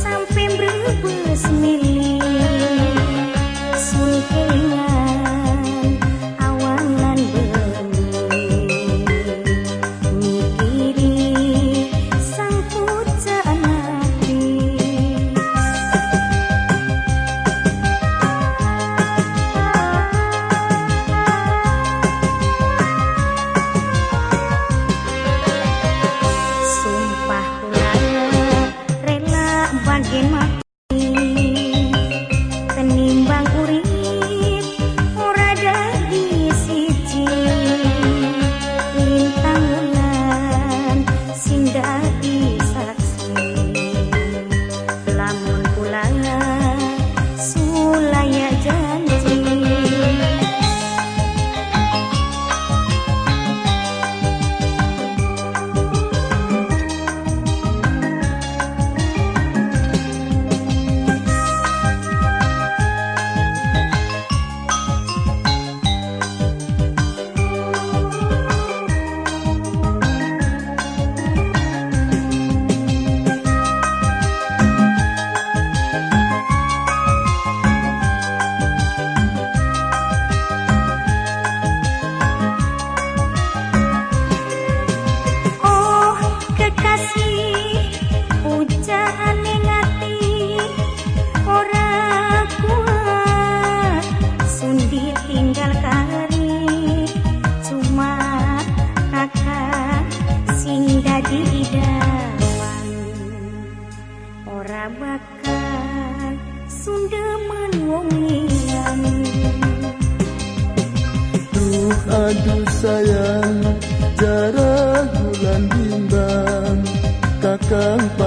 sampai berbes milik 爱情吗？sayang Jarak bulan bimbang kakang.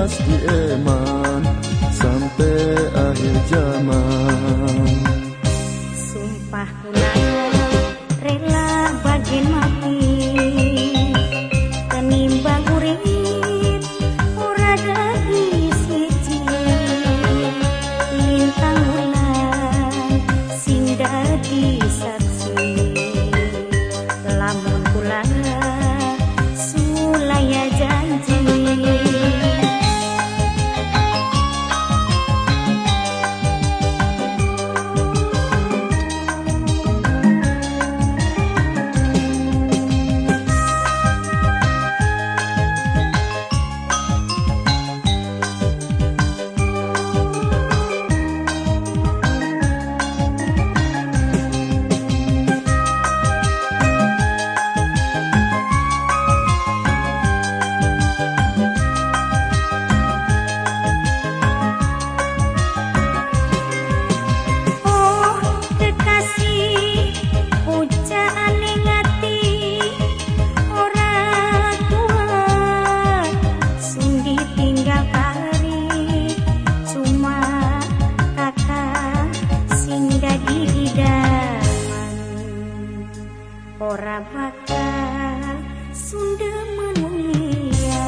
ora bakal sundel manusia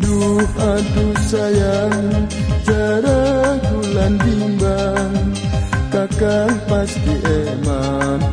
duh aduh sayang jarak bulan bimbang. Kakak pasti emang